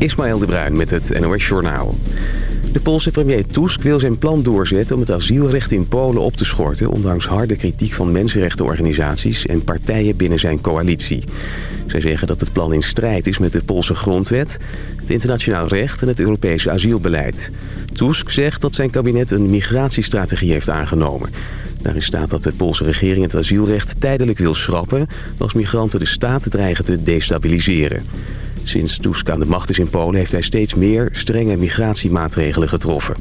Ismaël de Bruin met het NOS Journaal. De Poolse premier Tusk wil zijn plan doorzetten om het asielrecht in Polen op te schorten... ondanks harde kritiek van mensenrechtenorganisaties en partijen binnen zijn coalitie. Zij zeggen dat het plan in strijd is met de Poolse grondwet, het internationaal recht en het Europese asielbeleid. Tusk zegt dat zijn kabinet een migratiestrategie heeft aangenomen. Daarin staat dat de Poolse regering het asielrecht tijdelijk wil schrappen... als migranten de staat dreigen te destabiliseren. Sinds Tusk aan de macht is in Polen heeft hij steeds meer strenge migratiemaatregelen getroffen.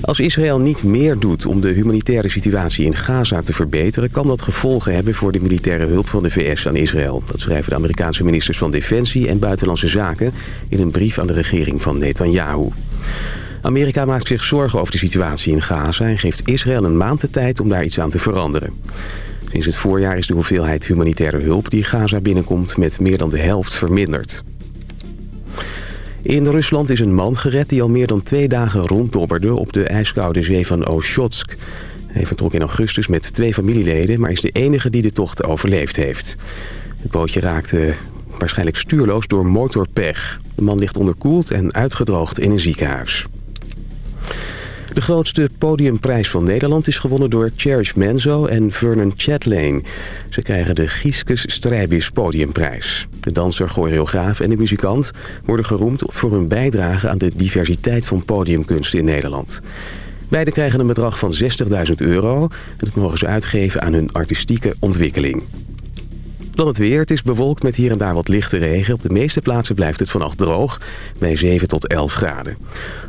Als Israël niet meer doet om de humanitaire situatie in Gaza te verbeteren... kan dat gevolgen hebben voor de militaire hulp van de VS aan Israël. Dat schrijven de Amerikaanse ministers van Defensie en Buitenlandse Zaken... in een brief aan de regering van Netanyahu. Amerika maakt zich zorgen over de situatie in Gaza... en geeft Israël een maand de tijd om daar iets aan te veranderen. Sinds het voorjaar is de hoeveelheid humanitaire hulp die Gaza binnenkomt met meer dan de helft verminderd. In Rusland is een man gered die al meer dan twee dagen ronddobberde op de ijskoude zee van Oshotsk. Hij vertrok in augustus met twee familieleden, maar is de enige die de tocht overleefd heeft. Het bootje raakte waarschijnlijk stuurloos door motorpech. De man ligt onderkoeld en uitgedroogd in een ziekenhuis. De grootste podiumprijs van Nederland is gewonnen door Cherish Menzo en Vernon Chatlane. Ze krijgen de Gieskes Strijbis podiumprijs. De danser, choreograaf en de muzikant worden geroemd voor hun bijdrage aan de diversiteit van podiumkunsten in Nederland. Beiden krijgen een bedrag van 60.000 euro en dat mogen ze uitgeven aan hun artistieke ontwikkeling. Dan het weer. Het is bewolkt met hier en daar wat lichte regen. Op de meeste plaatsen blijft het vannacht droog, bij 7 tot 11 graden.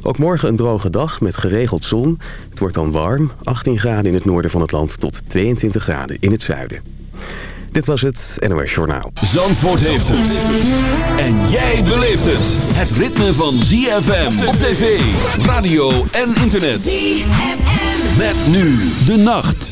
Ook morgen een droge dag met geregeld zon. Het wordt dan warm, 18 graden in het noorden van het land tot 22 graden in het zuiden. Dit was het NOS Journaal. Zandvoort heeft het. En jij beleeft het. Het ritme van ZFM op tv, radio en internet. ZFM. Met nu de nacht.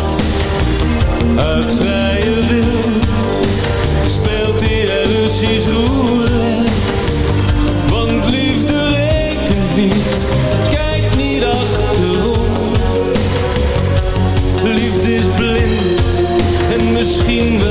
Uit vrije wil speelt hij er Russisch roulette. Want liefde rekent niet, kijk niet achterom. Liefde is blind en misschien wel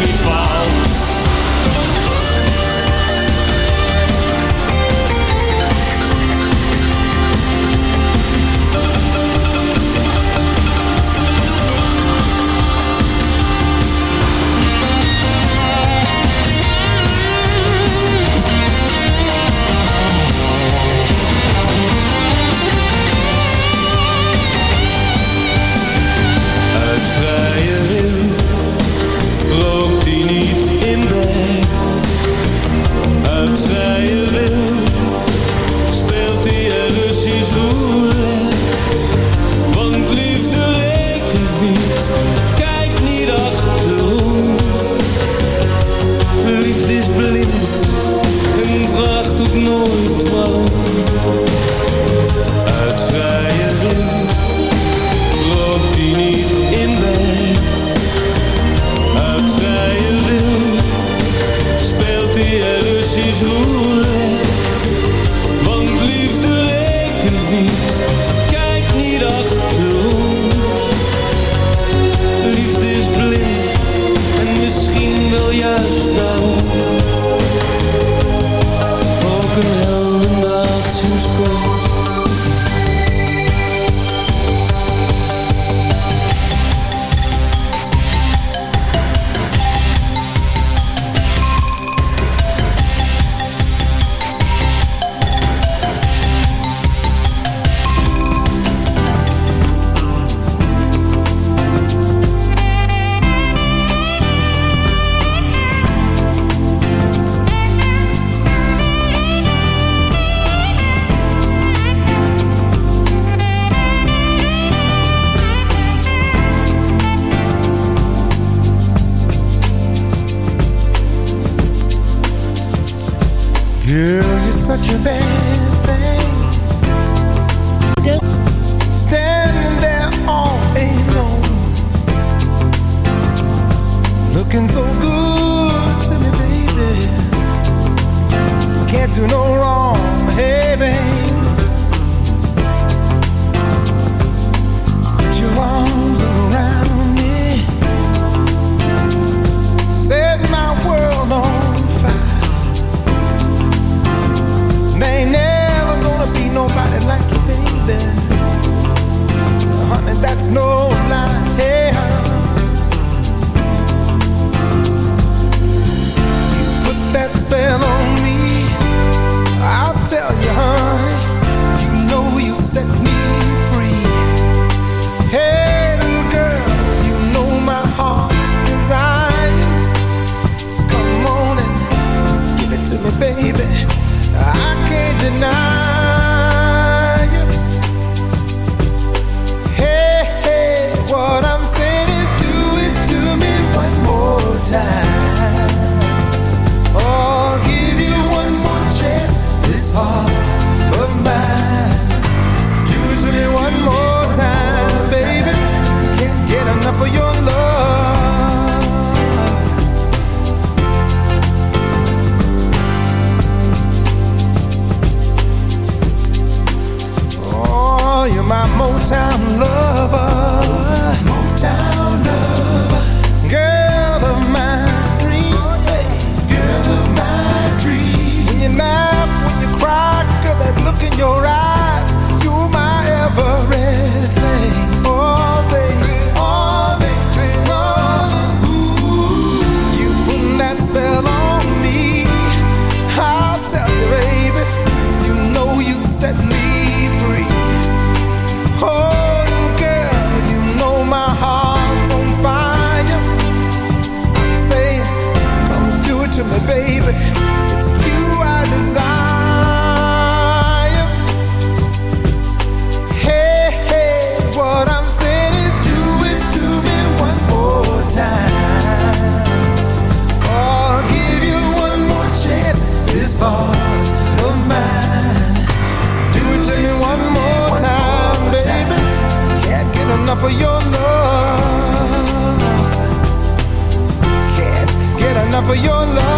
for your love.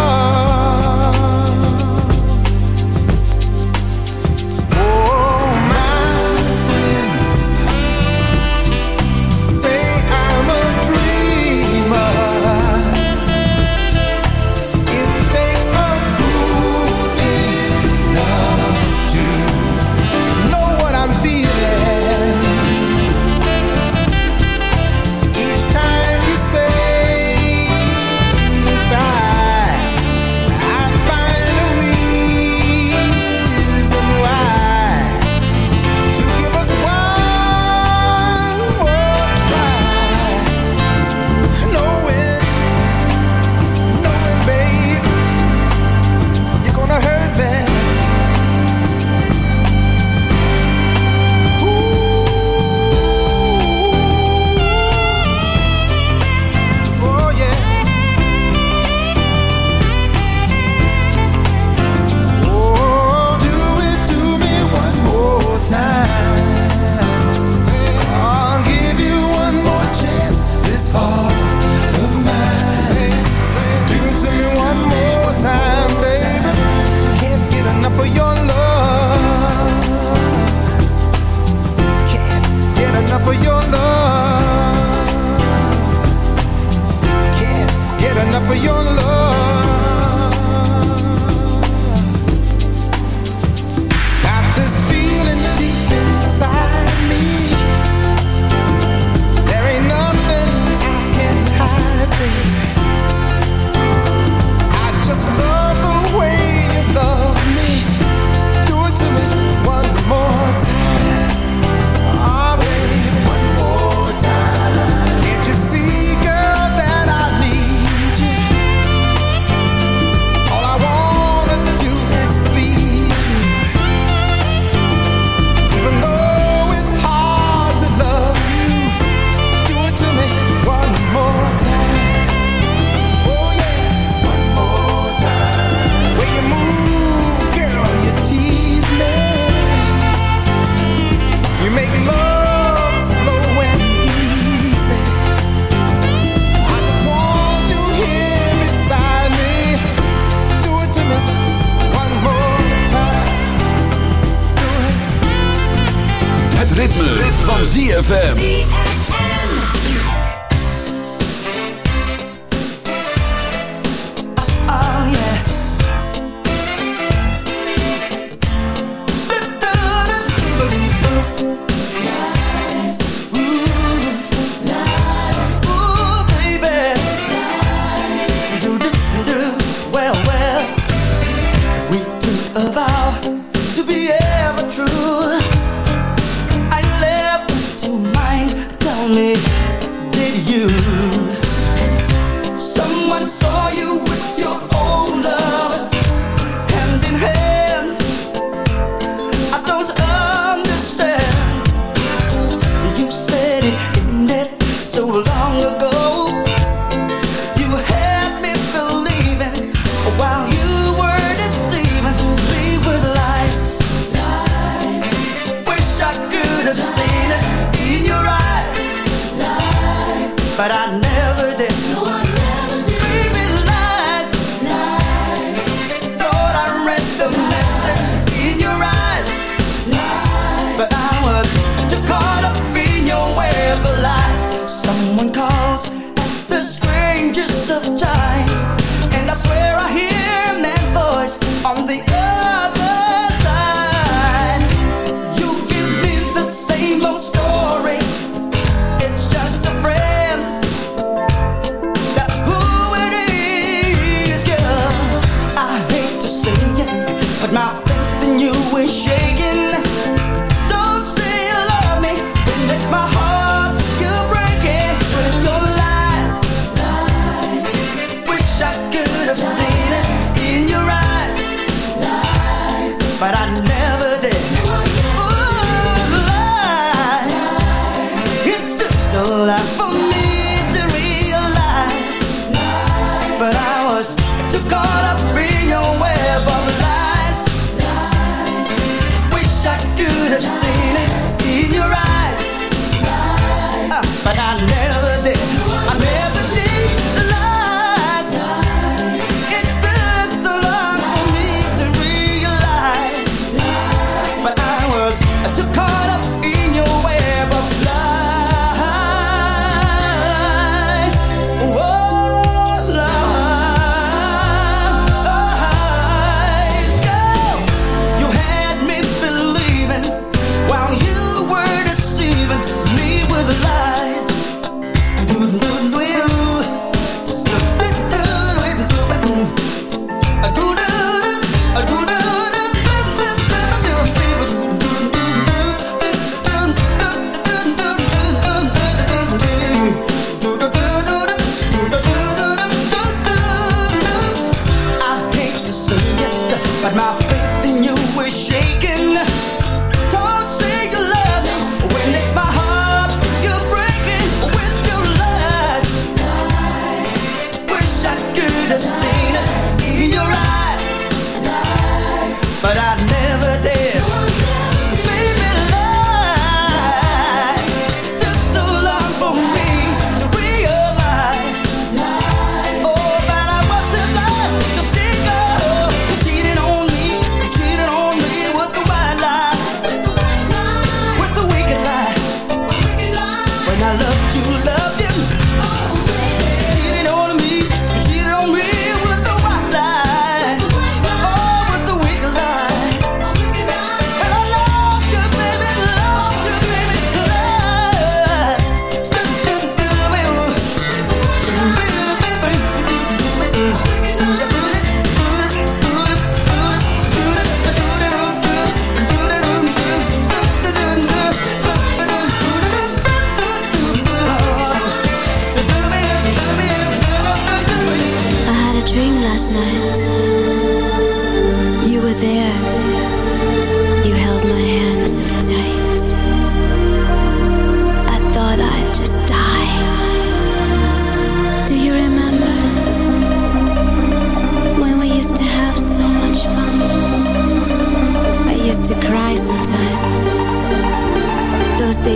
but I never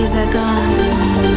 days are gone.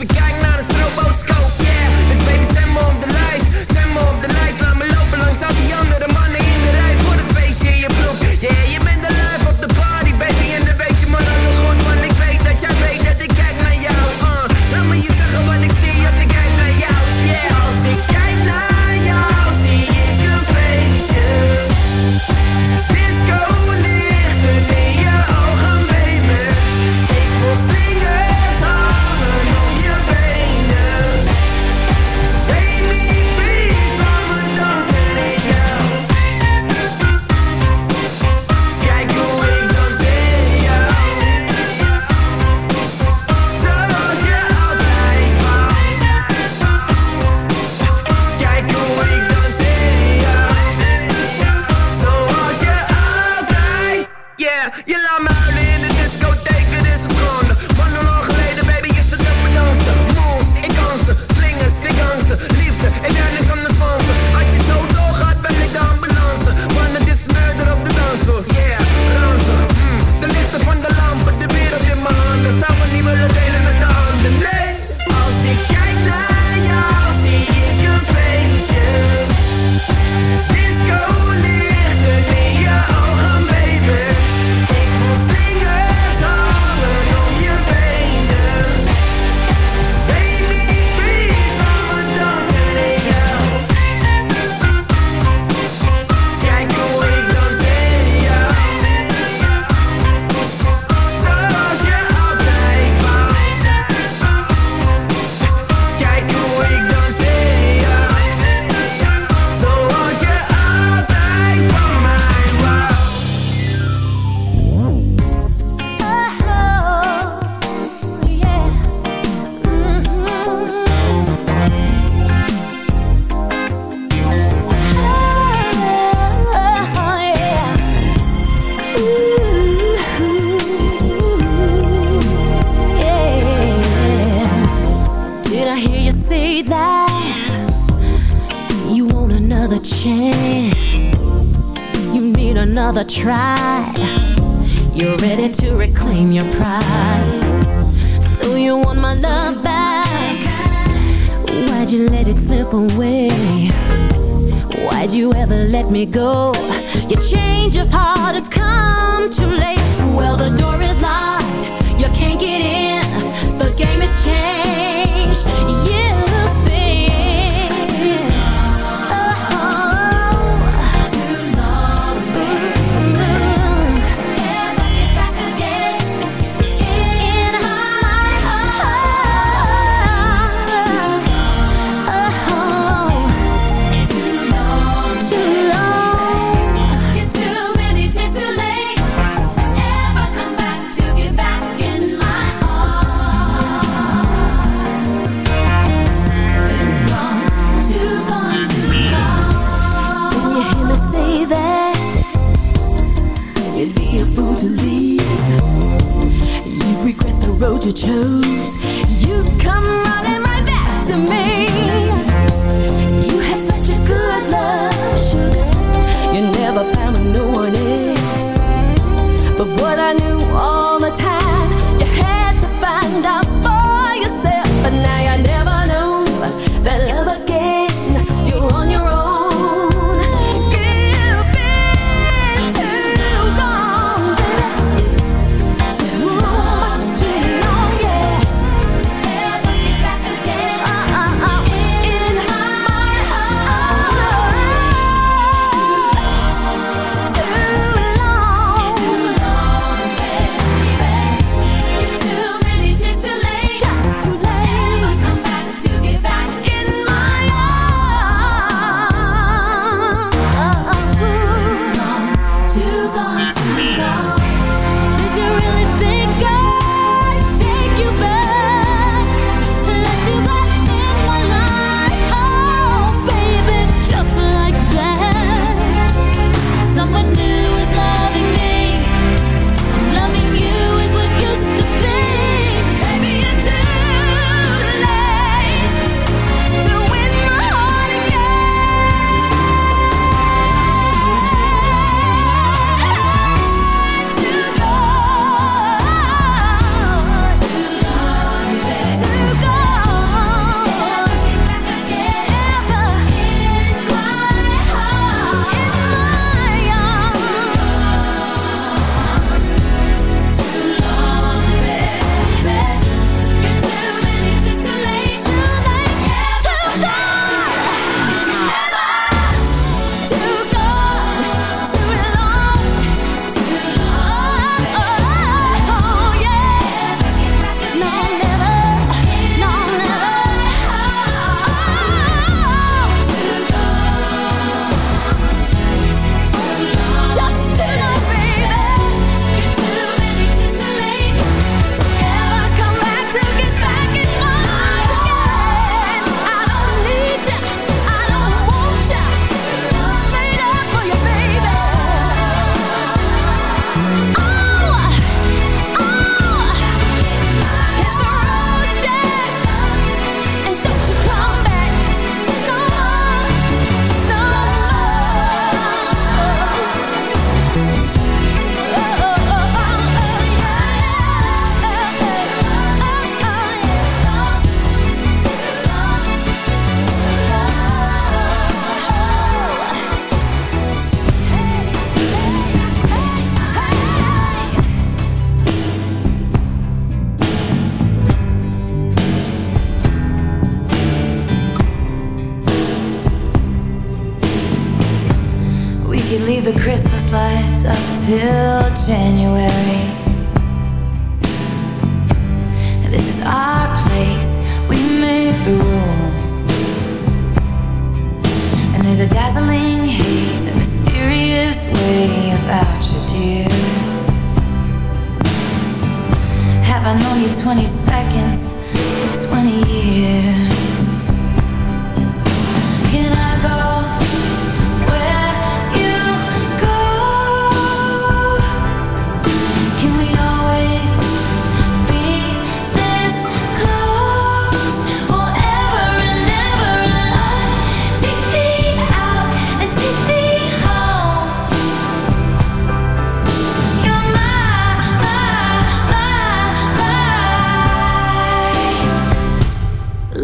is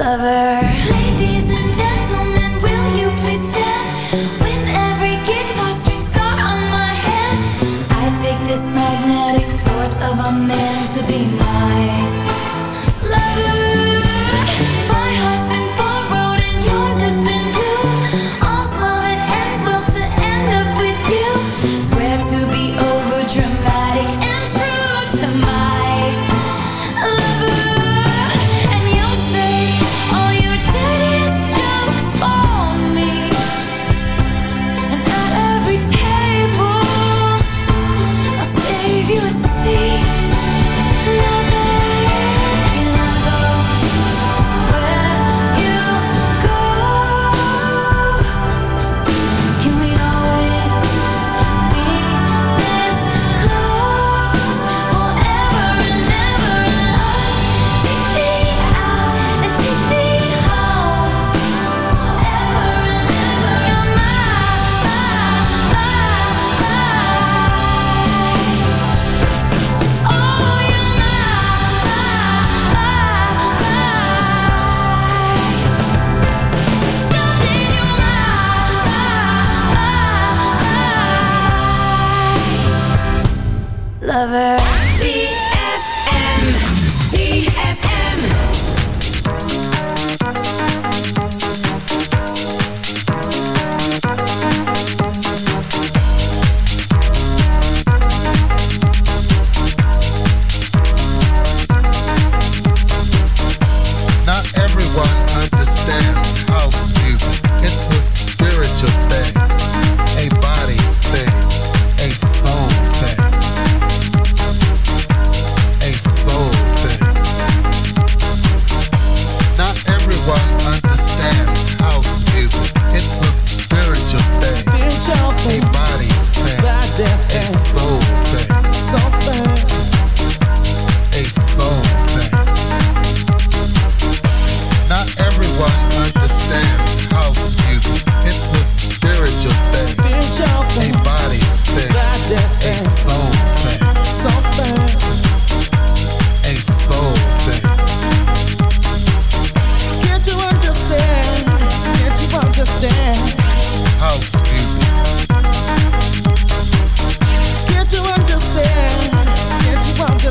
lover.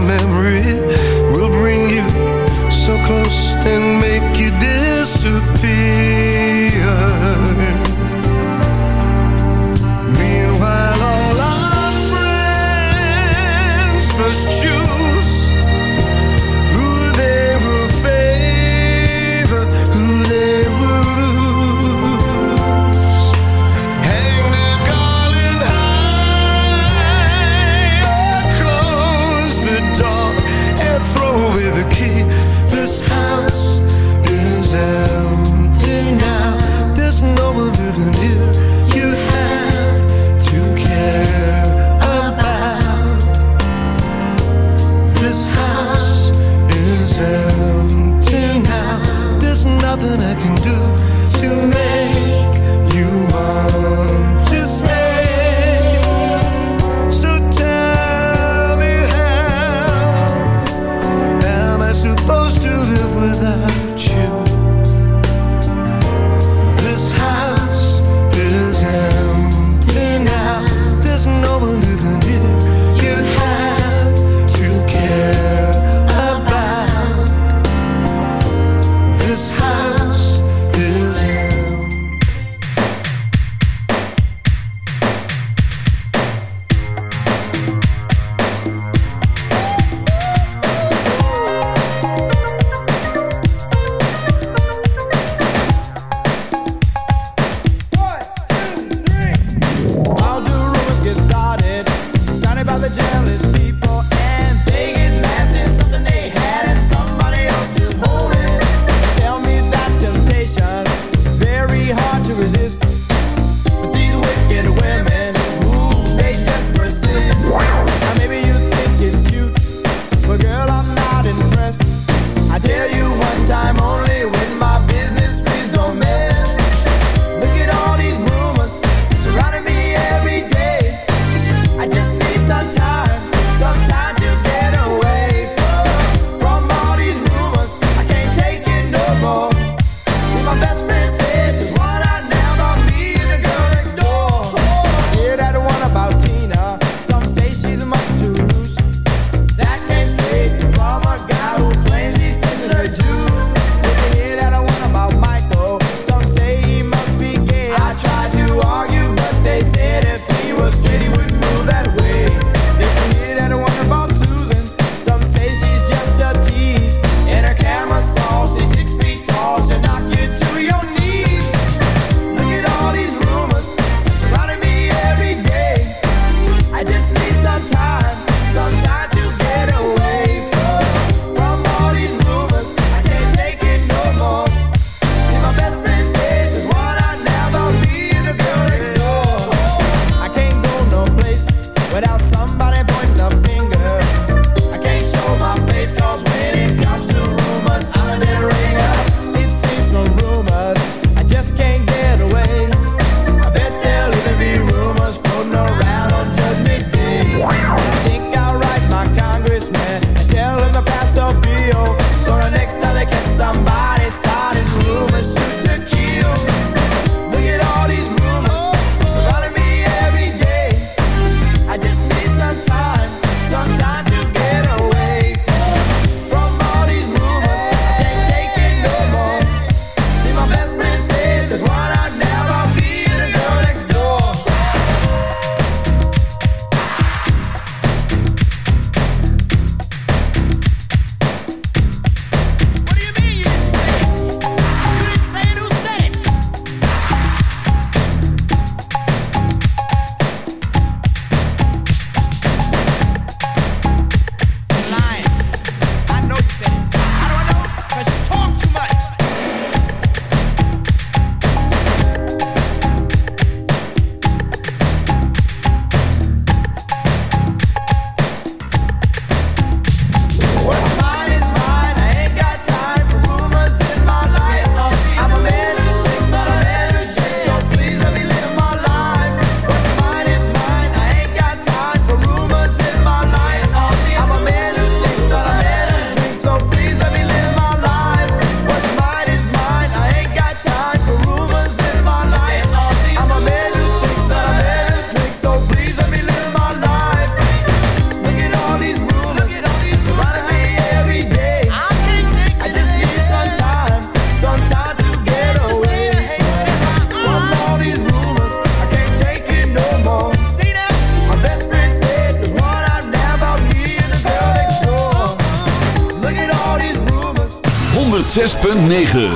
memory. Resist. 106.9